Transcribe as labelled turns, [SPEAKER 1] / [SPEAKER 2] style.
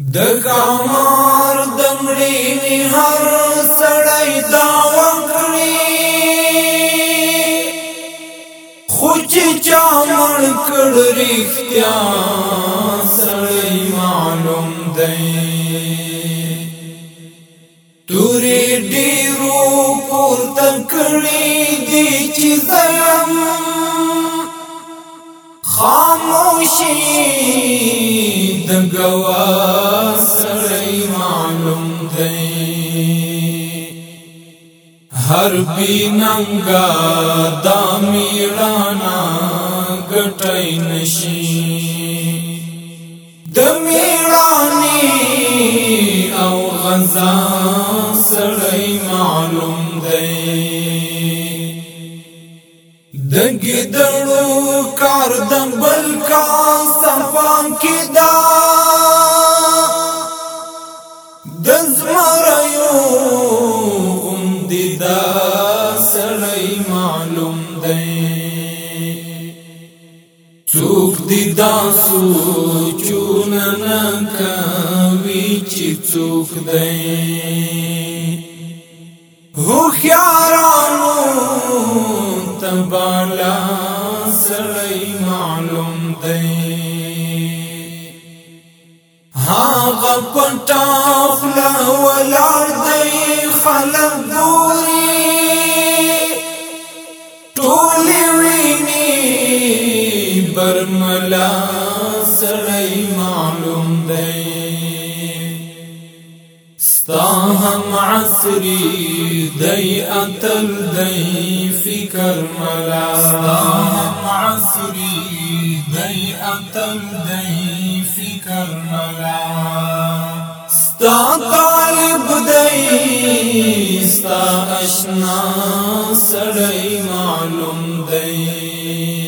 [SPEAKER 1] د دگامار دمڑی ہر سڑائی دا وکړي. خو وکڑی خوچ چامن کڑ ریختیا سڑائی معلوم دئی توری ڈیرو پور تکڑی دی چیزم خاموشی دگوا سڑی معلوم ہر بھی ننگا دامیڑانا گٹائی نشی۔ دمیڑانی او غزا سڑی معلوم دئی۔ دگی دڑو کار دنبل کا سپان کی دا۔ دزمریو معلوم دئی چوک دی دا سو کوي چوک دئی تبالا سڑی معلوم دئی ہاں غپٹا برملا سڑی معلوم دئی ستاہم عصری دئی اتل دئی فکر ملا ستاہم عصری دئی اتل دئی فکر ملا ستا طالب دئی ستا اشنا سڑئی معلوم دئی